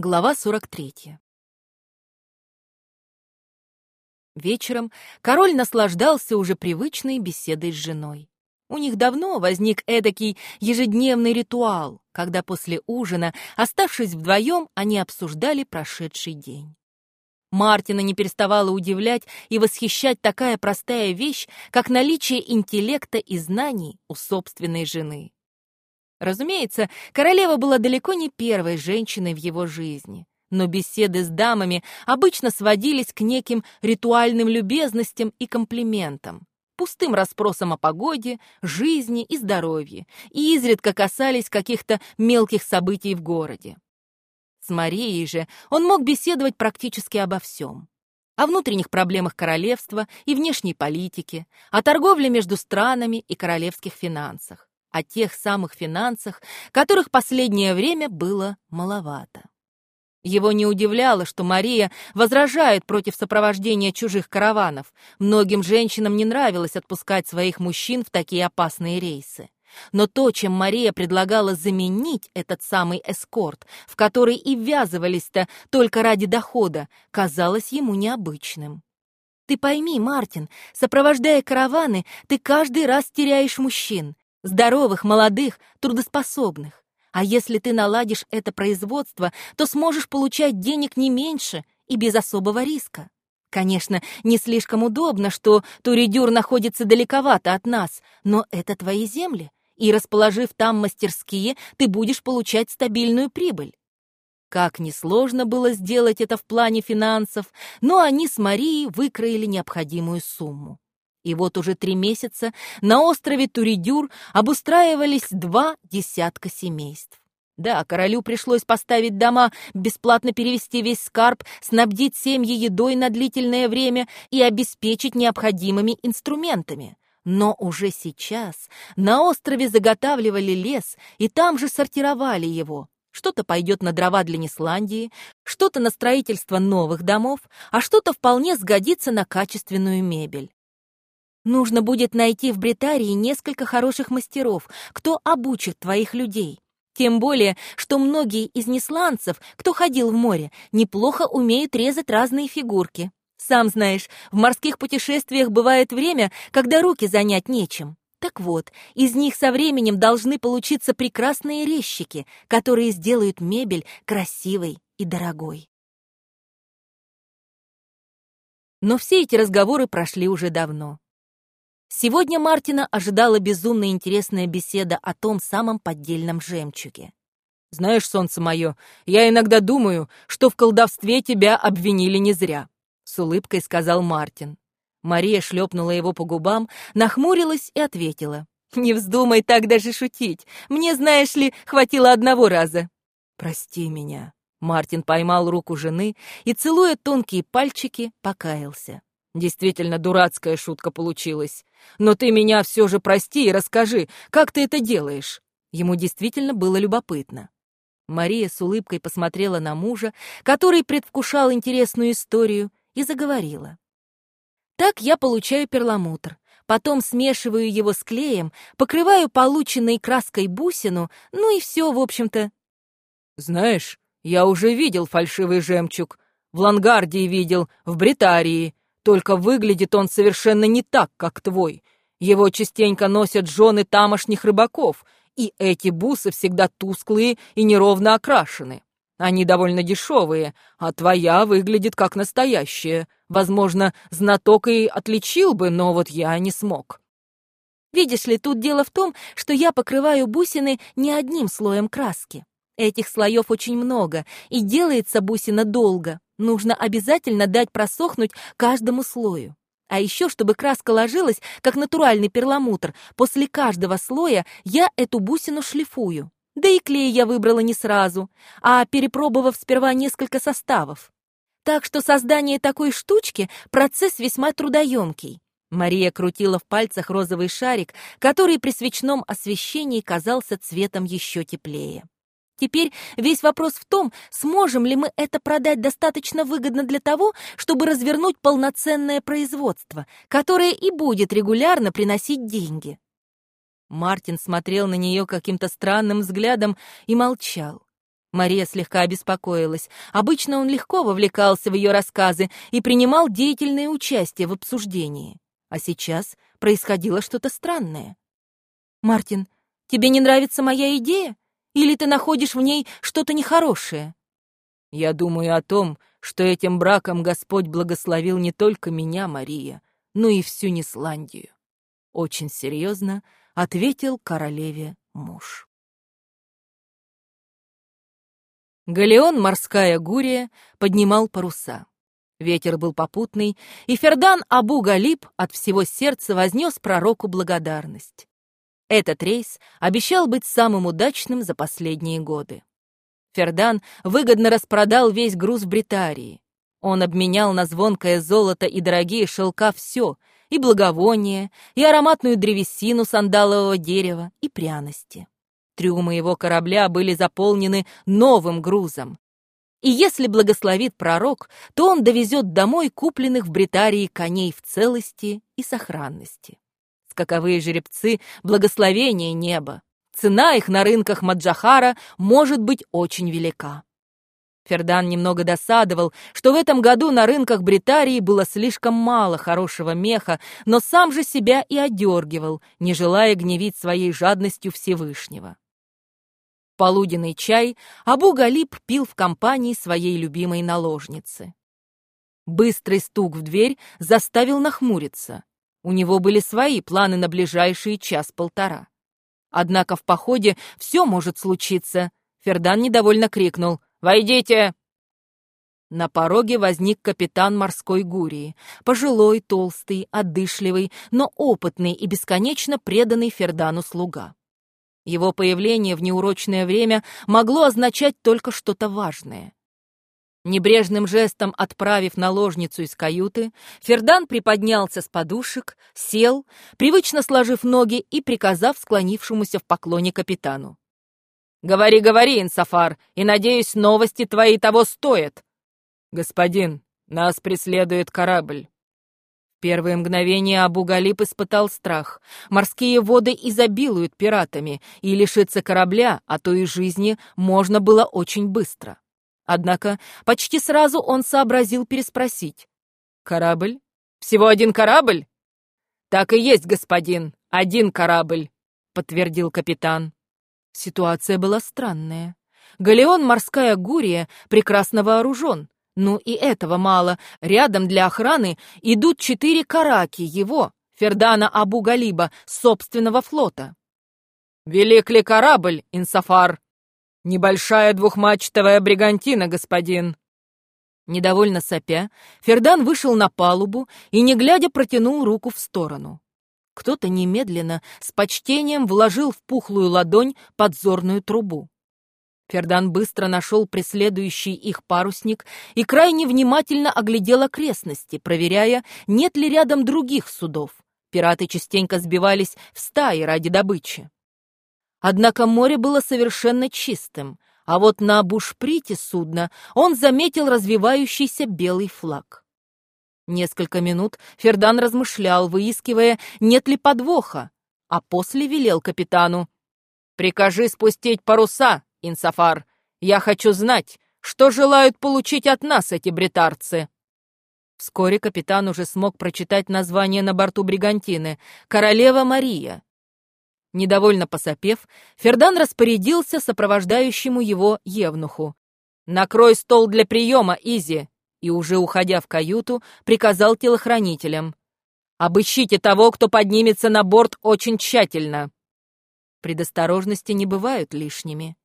Глава 43. Вечером король наслаждался уже привычной беседой с женой. У них давно возник эдакий ежедневный ритуал, когда после ужина, оставшись вдвоем, они обсуждали прошедший день. Мартина не переставала удивлять и восхищать такая простая вещь, как наличие интеллекта и знаний у собственной жены. Разумеется, королева была далеко не первой женщиной в его жизни, но беседы с дамами обычно сводились к неким ритуальным любезностям и комплиментам, пустым расспросам о погоде, жизни и здоровье, и изредка касались каких-то мелких событий в городе. С Марией же он мог беседовать практически обо всем. О внутренних проблемах королевства и внешней политике, о торговле между странами и королевских финансах о тех самых финансах, которых последнее время было маловато. Его не удивляло, что Мария возражает против сопровождения чужих караванов. Многим женщинам не нравилось отпускать своих мужчин в такие опасные рейсы. Но то, чем Мария предлагала заменить этот самый эскорт, в который и ввязывались-то только ради дохода, казалось ему необычным. Ты пойми, Мартин, сопровождая караваны, ты каждый раз теряешь мужчин. Здоровых, молодых, трудоспособных. А если ты наладишь это производство, то сможешь получать денег не меньше и без особого риска. Конечно, не слишком удобно, что Туридюр находится далековато от нас, но это твои земли, и, расположив там мастерские, ты будешь получать стабильную прибыль. Как несложно было сделать это в плане финансов, но они с Марией выкроили необходимую сумму. И вот уже три месяца на острове Туридюр обустраивались два десятка семейств. Да, королю пришлось поставить дома, бесплатно перевести весь скарб, снабдить семьи едой на длительное время и обеспечить необходимыми инструментами. Но уже сейчас на острове заготавливали лес и там же сортировали его. Что-то пойдет на дрова для Нисландии, что-то на строительство новых домов, а что-то вполне сгодится на качественную мебель. Нужно будет найти в Бритарии несколько хороших мастеров, кто обучит твоих людей. Тем более, что многие из несланцев, кто ходил в море, неплохо умеют резать разные фигурки. Сам знаешь, в морских путешествиях бывает время, когда руки занять нечем. Так вот, из них со временем должны получиться прекрасные резчики, которые сделают мебель красивой и дорогой. Но все эти разговоры прошли уже давно. Сегодня Мартина ожидала безумно интересная беседа о том самом поддельном жемчуге. «Знаешь, солнце мое, я иногда думаю, что в колдовстве тебя обвинили не зря», — с улыбкой сказал Мартин. Мария шлепнула его по губам, нахмурилась и ответила. «Не вздумай так даже шутить. Мне, знаешь ли, хватило одного раза». «Прости меня». Мартин поймал руку жены и, целуя тонкие пальчики, покаялся. Действительно дурацкая шутка получилась. Но ты меня все же прости и расскажи, как ты это делаешь?» Ему действительно было любопытно. Мария с улыбкой посмотрела на мужа, который предвкушал интересную историю, и заговорила. «Так я получаю перламутр, потом смешиваю его с клеем, покрываю полученной краской бусину, ну и все, в общем-то». «Знаешь, я уже видел фальшивый жемчуг. В Лангардии видел, в Бритарии. Только выглядит он совершенно не так, как твой. Его частенько носят жены тамошних рыбаков, и эти бусы всегда тусклые и неровно окрашены. Они довольно дешевые, а твоя выглядит как настоящая. Возможно, знаток и отличил бы, но вот я не смог. Видишь ли, тут дело в том, что я покрываю бусины не одним слоем краски. Этих слоев очень много, и делается бусина долго. Нужно обязательно дать просохнуть каждому слою. А еще, чтобы краска ложилась, как натуральный перламутр, после каждого слоя я эту бусину шлифую. Да и клей я выбрала не сразу, а перепробовав сперва несколько составов. Так что создание такой штучки — процесс весьма трудоемкий. Мария крутила в пальцах розовый шарик, который при свечном освещении казался цветом еще теплее. Теперь весь вопрос в том, сможем ли мы это продать достаточно выгодно для того, чтобы развернуть полноценное производство, которое и будет регулярно приносить деньги. Мартин смотрел на нее каким-то странным взглядом и молчал. Мария слегка обеспокоилась. Обычно он легко вовлекался в ее рассказы и принимал деятельное участие в обсуждении. А сейчас происходило что-то странное. «Мартин, тебе не нравится моя идея? Или ты находишь в ней что-то нехорошее?» «Я думаю о том, что этим браком Господь благословил не только меня, Мария, но и всю Нисландию. Очень серьезно ответил королеве муж. Галеон «Морская гурия» поднимал паруса. Ветер был попутный, и Фердан Абу-Галиб от всего сердца вознес пророку благодарность. Этот рейс обещал быть самым удачным за последние годы. Фердан выгодно распродал весь груз Бритарии. Он обменял на звонкое золото и дорогие шелка все, и благовония, и ароматную древесину сандалового дерева, и пряности. Трюмы его корабля были заполнены новым грузом. И если благословит пророк, то он довезет домой купленных в Бритарии коней в целости и сохранности. Скаковые жеребцы — благословение неба. Цена их на рынках Маджахара может быть очень велика. Фердан немного досадовал, что в этом году на рынках Бритарии было слишком мало хорошего меха, но сам же себя и одергивал, не желая гневить своей жадностью Всевышнего. Полуденный чай Абу Галиб пил в компании своей любимой наложницы. Быстрый стук в дверь заставил нахмуриться. У него были свои планы на ближайшие час-полтора. Однако в походе все может случиться. Фердан недовольно крикнул «Войдите!» На пороге возник капитан морской гурии, пожилой, толстый, одышливый, но опытный и бесконечно преданный Фердану слуга. Его появление в неурочное время могло означать только что-то важное. Небрежным жестом отправив наложницу из каюты, Фердан приподнялся с подушек, сел, привычно сложив ноги и приказав склонившемуся в поклоне капитану. «Говори, говори, Инсафар, и, надеюсь, новости твои того стоят!» «Господин, нас преследует корабль!» Первые мгновения Абу Галиб испытал страх. Морские воды изобилуют пиратами, и лишиться корабля, а то и жизни, можно было очень быстро. Однако почти сразу он сообразил переспросить. «Корабль? Всего один корабль?» «Так и есть, господин, один корабль», — подтвердил капитан. Ситуация была странная. Галеон «Морская Гурия» прекрасно вооружен. Ну и этого мало. Рядом для охраны идут четыре караки его, Фердана Абу-Галиба, собственного флота. «Велик ли корабль, Инсафар?» «Небольшая двухмачтовая бригантина, господин». Недовольно сопя, Фердан вышел на палубу и, не глядя, протянул руку в сторону. Кто-то немедленно, с почтением, вложил в пухлую ладонь подзорную трубу. Фердан быстро нашел преследующий их парусник и крайне внимательно оглядел окрестности, проверяя, нет ли рядом других судов. Пираты частенько сбивались в стаи ради добычи. Однако море было совершенно чистым, а вот на бушприте судна он заметил развивающийся белый флаг. Несколько минут Фердан размышлял, выискивая, нет ли подвоха, а после велел капитану. «Прикажи спустить паруса, Инсафар. Я хочу знать, что желают получить от нас эти бритарцы». Вскоре капитан уже смог прочитать название на борту бригантины «Королева Мария». Недовольно посопев, Фердан распорядился сопровождающему его Евнуху. «Накрой стол для приема, Изи!» и, уже уходя в каюту, приказал телохранителям. «Обыщите того, кто поднимется на борт очень тщательно!» Предосторожности не бывают лишними.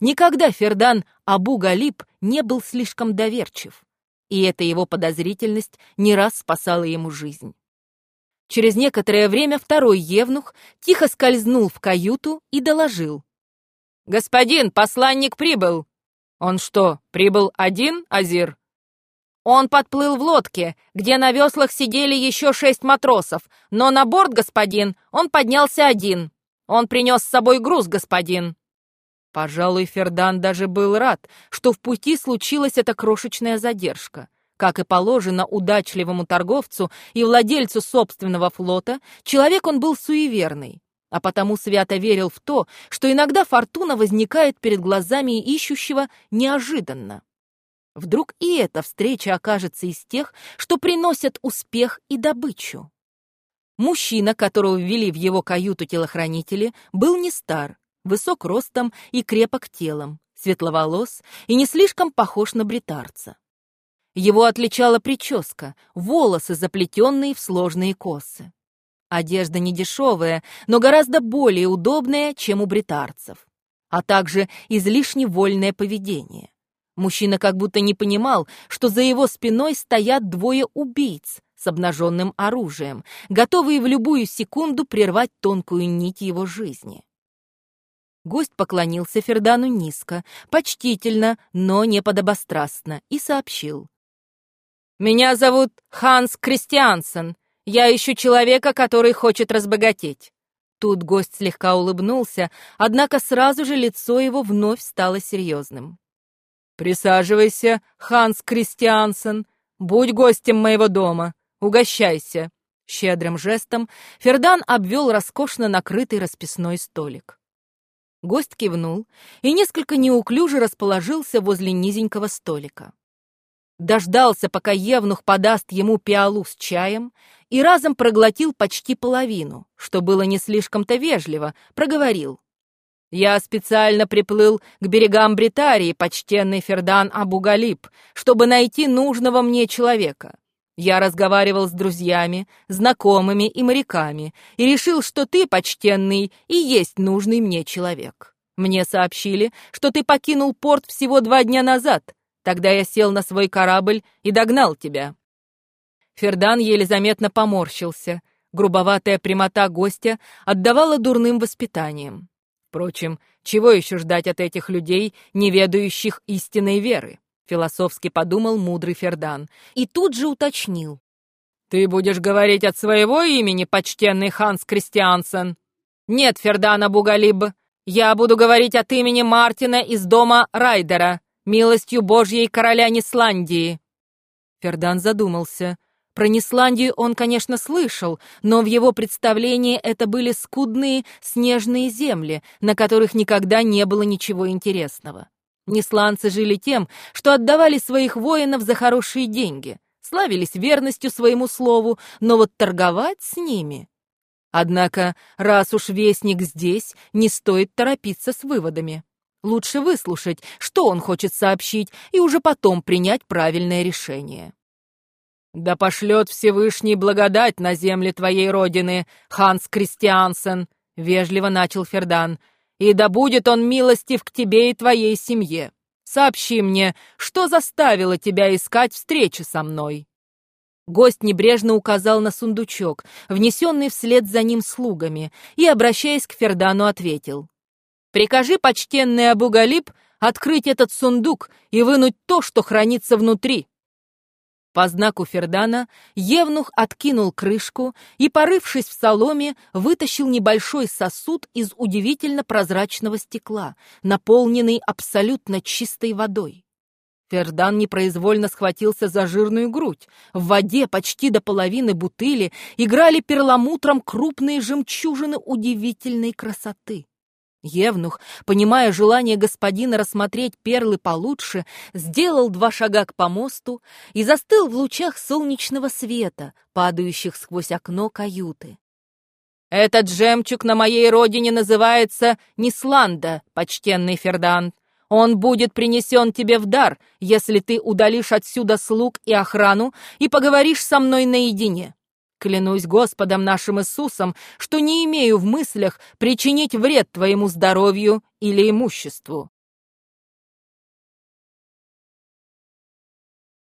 Никогда Фердан Абу-Галиб не был слишком доверчив, и эта его подозрительность не раз спасала ему жизнь. Через некоторое время второй евнух тихо скользнул в каюту и доложил. «Господин, посланник прибыл!» «Он что, прибыл один, Азир?» «Он подплыл в лодке, где на веслах сидели еще шесть матросов, но на борт, господин, он поднялся один. Он принес с собой груз, господин». Пожалуй, Фердан даже был рад, что в пути случилась эта крошечная задержка. Как и положено удачливому торговцу и владельцу собственного флота, человек он был суеверный. а потому свято верил в то, что иногда фортуна возникает перед глазами ищущего неожиданно. Вдруг и эта встреча окажется из тех, что приносят успех и добычу. Мужчина, которого ввели в его каюту телохранители, был не стар, высок ростом и крепок телом, светловолос и не слишком похож на бритарца. Его отличала прическа, волосы, заплетенные в сложные косы. Одежда не дешевая, но гораздо более удобная, чем у бритарцев, а также излишне вольное поведение. Мужчина как будто не понимал, что за его спиной стоят двое убийц с обнаженным оружием, готовые в любую секунду прервать тонкую нить его жизни. Гость поклонился Фердану низко, почтительно, но не подобострастно, и сообщил. «Меня зовут Ханс Кристиансен. Я ищу человека, который хочет разбогатеть». Тут гость слегка улыбнулся, однако сразу же лицо его вновь стало серьезным. «Присаживайся, Ханс Кристиансен, будь гостем моего дома, угощайся». Щедрым жестом Фердан обвел роскошно накрытый расписной столик. Гость кивнул и несколько неуклюже расположился возле низенького столика. Дождался, пока Евнух подаст ему пиалу с чаем, и разом проглотил почти половину, что было не слишком-то вежливо, проговорил. Я специально приплыл к берегам Бритарии, почтенный Фердан Абугалиб, чтобы найти нужного мне человека. Я разговаривал с друзьями, знакомыми и моряками и решил, что ты, почтенный, и есть нужный мне человек. Мне сообщили, что ты покинул порт всего два дня назад. Тогда я сел на свой корабль и догнал тебя. Фердан еле заметно поморщился. Грубоватая прямота гостя отдавала дурным воспитанием. Впрочем, чего еще ждать от этих людей, не ведающих истинной веры? Философски подумал мудрый Фердан и тут же уточнил. «Ты будешь говорить от своего имени, почтенный Ханс Кристиансен?» «Нет, Фердана Бугалиб, я буду говорить от имени Мартина из дома Райдера, милостью Божьей короля Нисландии». Фердан задумался. Про Нисландию он, конечно, слышал, но в его представлении это были скудные снежные земли, на которых никогда не было ничего интересного. Нисландцы жили тем, что отдавали своих воинов за хорошие деньги, славились верностью своему слову, но вот торговать с ними... Однако, раз уж вестник здесь, не стоит торопиться с выводами. Лучше выслушать, что он хочет сообщить, и уже потом принять правильное решение. «Да пошлет Всевышний благодать на земле твоей родины, Ханс Кристиансен», — вежливо начал Фердан, «и да будет он милостив к тебе и твоей семье. Сообщи мне, что заставило тебя искать встречи со мной?» Гость небрежно указал на сундучок, внесенный вслед за ним слугами, и, обращаясь к Фердану, ответил. «Прикажи, почтенный Абугалиб, открыть этот сундук и вынуть то, что хранится внутри». По знаку Фердана Евнух откинул крышку и, порывшись в соломе, вытащил небольшой сосуд из удивительно прозрачного стекла, наполненный абсолютно чистой водой. Фердан непроизвольно схватился за жирную грудь. В воде почти до половины бутыли играли перламутром крупные жемчужины удивительной красоты. Евнух, понимая желание господина рассмотреть перлы получше, сделал два шага к помосту и застыл в лучах солнечного света, падающих сквозь окно каюты. «Этот жемчуг на моей родине называется Нисланда, почтенный Фердан. Он будет принесен тебе в дар, если ты удалишь отсюда слуг и охрану и поговоришь со мной наедине. Клянусь Господом нашим Иисусом, что не имею в мыслях причинить вред твоему здоровью или имуществу».